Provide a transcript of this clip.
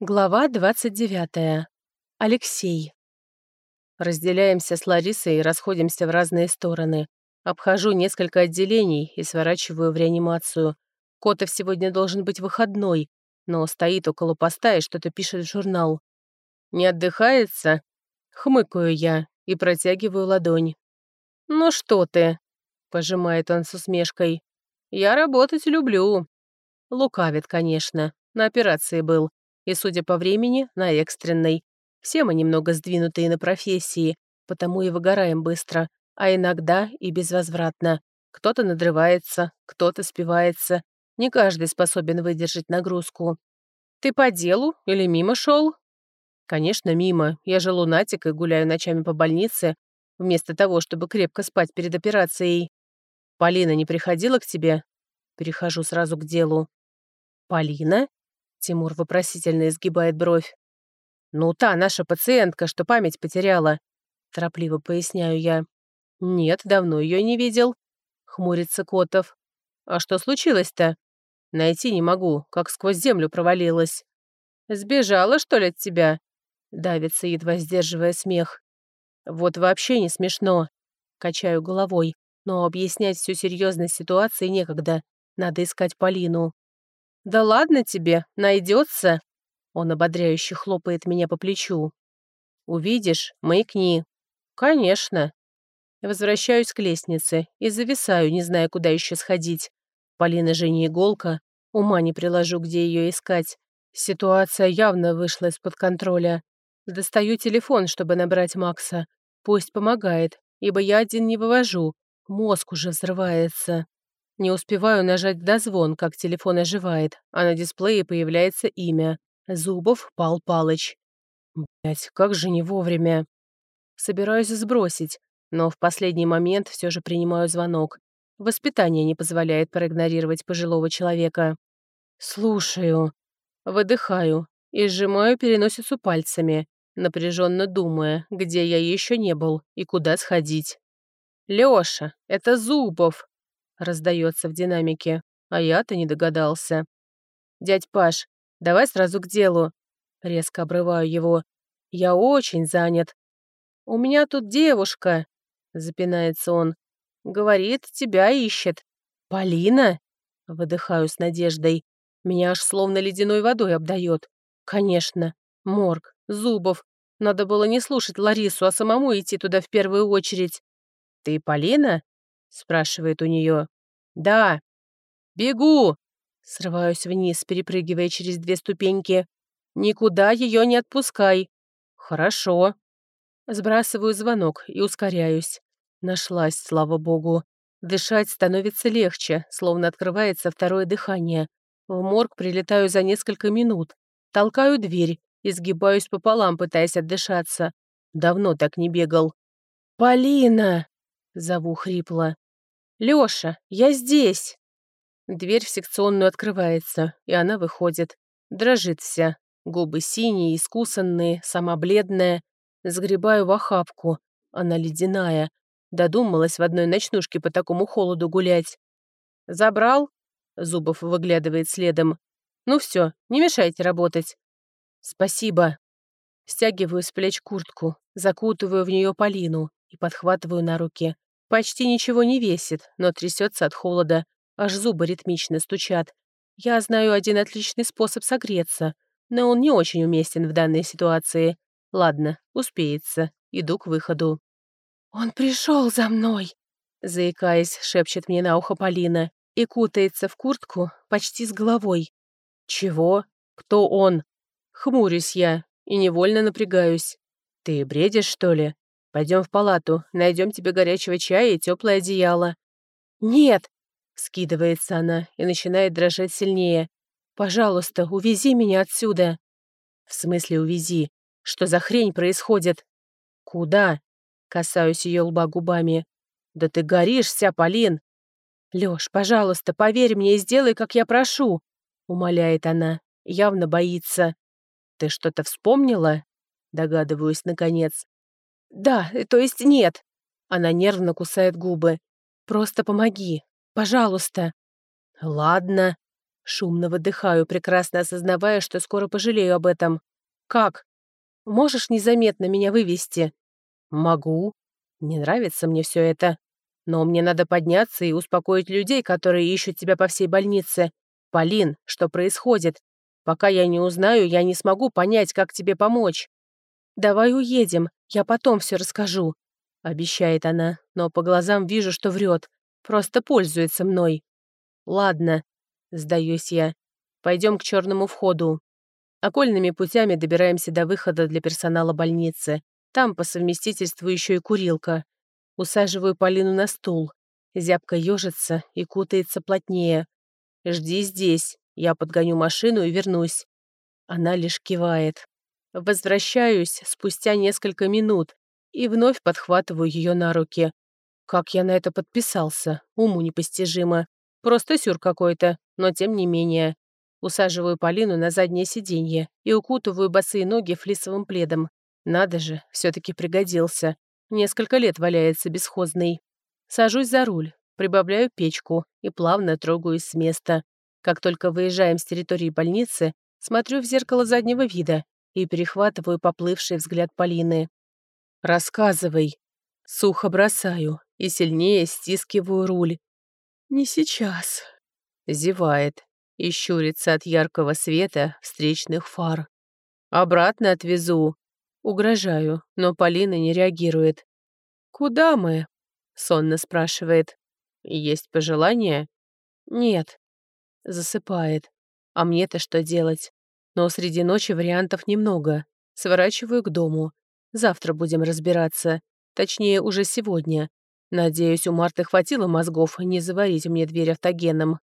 Глава 29. Алексей. Разделяемся с Ларисой и расходимся в разные стороны. Обхожу несколько отделений и сворачиваю в реанимацию. Котов сегодня должен быть выходной, но стоит около поста и что-то пишет в журнал. «Не отдыхается?» Хмыкаю я и протягиваю ладонь. «Ну что ты?» — пожимает он с усмешкой. «Я работать люблю». Лукавит, конечно. На операции был и, судя по времени, на экстренной. Все мы немного сдвинутые на профессии, потому и выгораем быстро, а иногда и безвозвратно. Кто-то надрывается, кто-то спивается. Не каждый способен выдержать нагрузку. «Ты по делу или мимо шел? «Конечно, мимо. Я же лунатик и гуляю ночами по больнице, вместо того, чтобы крепко спать перед операцией. Полина не приходила к тебе?» Перехожу сразу к делу. «Полина?» Тимур вопросительно изгибает бровь. «Ну, та наша пациентка, что память потеряла», — торопливо поясняю я. «Нет, давно ее не видел», — хмурится Котов. «А что случилось-то?» «Найти не могу, как сквозь землю провалилась». «Сбежала, что ли, от тебя?» — давится, едва сдерживая смех. «Вот вообще не смешно», — качаю головой, но объяснять всю серьезность ситуации некогда. Надо искать Полину. «Да ладно тебе, найдется. Он ободряюще хлопает меня по плечу. «Увидишь, маякни». «Конечно». Возвращаюсь к лестнице и зависаю, не зная, куда еще сходить. Полина же не иголка, ума не приложу, где ее искать. Ситуация явно вышла из-под контроля. Достаю телефон, чтобы набрать Макса. Пусть помогает, ибо я один не вывожу. Мозг уже взрывается. Не успеваю нажать дозвон, как телефон оживает, а на дисплее появляется имя. Зубов Пал Палыч. Блять, как же не вовремя. Собираюсь сбросить, но в последний момент все же принимаю звонок. Воспитание не позволяет проигнорировать пожилого человека. Слушаю. Выдыхаю и сжимаю переносицу пальцами, напряженно думая, где я еще не был и куда сходить. «Лёша, это Зубов!» Раздается в динамике, а я-то не догадался. «Дядь Паш, давай сразу к делу». Резко обрываю его. «Я очень занят». «У меня тут девушка», — запинается он. «Говорит, тебя ищет». «Полина?» — выдыхаю с надеждой. Меня аж словно ледяной водой обдает. «Конечно. Морг. Зубов. Надо было не слушать Ларису, а самому идти туда в первую очередь». «Ты Полина?» Спрашивает у нее. «Да». «Бегу!» Срываюсь вниз, перепрыгивая через две ступеньки. «Никуда ее не отпускай». «Хорошо». Сбрасываю звонок и ускоряюсь. Нашлась, слава богу. Дышать становится легче, словно открывается второе дыхание. В морг прилетаю за несколько минут. Толкаю дверь и сгибаюсь пополам, пытаясь отдышаться. Давно так не бегал. «Полина!» — зову хрипло. «Лёша, я здесь!» Дверь в секционную открывается, и она выходит. Дрожит вся. Губы синие, искусанные, сама бледная. Сгребаю в охапку. Она ледяная. Додумалась в одной ночнушке по такому холоду гулять. «Забрал?» Зубов выглядывает следом. «Ну все, не мешайте работать». «Спасибо». Стягиваю с плеч куртку, закутываю в нее Полину и подхватываю на руки. Почти ничего не весит, но трясется от холода, аж зубы ритмично стучат. Я знаю один отличный способ согреться, но он не очень уместен в данной ситуации. Ладно, успеется. Иду к выходу. «Он пришел за мной!» Заикаясь, шепчет мне на ухо Полина и кутается в куртку почти с головой. «Чего? Кто он?» Хмурюсь я и невольно напрягаюсь. «Ты бредишь, что ли?» Пойдем в палату, найдем тебе горячего чая и теплое одеяло». «Нет!» — скидывается она и начинает дрожать сильнее. «Пожалуйста, увези меня отсюда». «В смысле увези? Что за хрень происходит?» «Куда?» — касаюсь ее лба губами. «Да ты горишь вся, Полин!» «Лёш, пожалуйста, поверь мне и сделай, как я прошу!» — умоляет она, явно боится. «Ты что-то вспомнила?» — догадываюсь, наконец. «Да, э, то есть нет». Она нервно кусает губы. «Просто помоги. Пожалуйста». «Ладно». Шумно выдыхаю, прекрасно осознавая, что скоро пожалею об этом. «Как? Можешь незаметно меня вывести?» «Могу. Не нравится мне все это. Но мне надо подняться и успокоить людей, которые ищут тебя по всей больнице. Полин, что происходит? Пока я не узнаю, я не смогу понять, как тебе помочь. Давай уедем, я потом все расскажу», — обещает она, но по глазам вижу, что врет. Просто пользуется мной. «Ладно», — сдаюсь я. Пойдем к черному входу. Окольными путями добираемся до выхода для персонала больницы. Там по совместительству еще и курилка. Усаживаю Полину на стул. Зябко ежится и кутается плотнее. «Жди здесь, я подгоню машину и вернусь». Она лишь кивает. Возвращаюсь спустя несколько минут и вновь подхватываю ее на руки. Как я на это подписался, уму непостижимо. Просто сюр какой-то, но тем не менее. Усаживаю Полину на заднее сиденье и укутываю босые ноги флисовым пледом. Надо же, все таки пригодился. Несколько лет валяется бесхозный. Сажусь за руль, прибавляю печку и плавно трогаюсь с места. Как только выезжаем с территории больницы, смотрю в зеркало заднего вида и перехватываю поплывший взгляд Полины. «Рассказывай». Сухо бросаю и сильнее стискиваю руль. «Не сейчас», — зевает и щурится от яркого света встречных фар. «Обратно отвезу», Угрожаю, но Полина не реагирует. «Куда мы?» — сонно спрашивает. «Есть пожелания?» «Нет». Засыпает. А мне-то что делать? Но среди ночи вариантов немного. Сворачиваю к дому. Завтра будем разбираться. Точнее, уже сегодня. Надеюсь, у Марты хватило мозгов не заварить мне дверь автогеном.